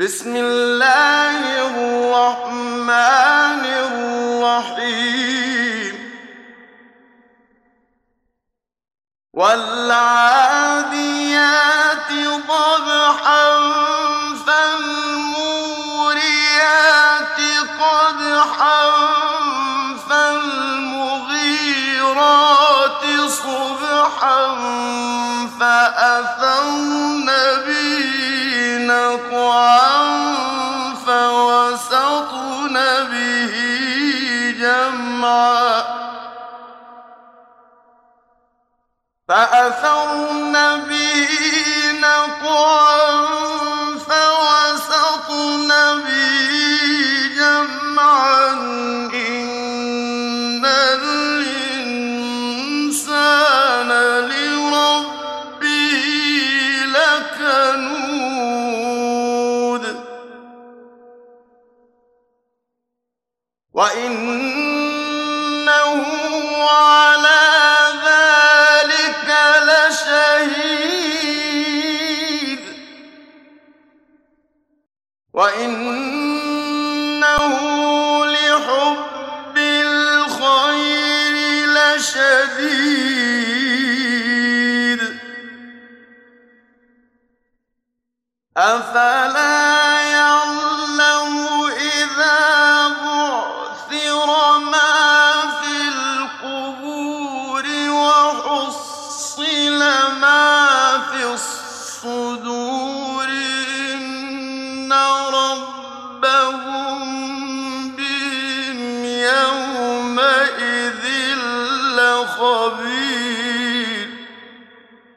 بسم الله الرحمن الرحيم. والعاديات به جمعا. فأثرن به وإنه على ذلك لشهيد وإنه لحب الخير لشديد أفلا ليفصل ما في الصدور إن ربهم يومئذ لخبير.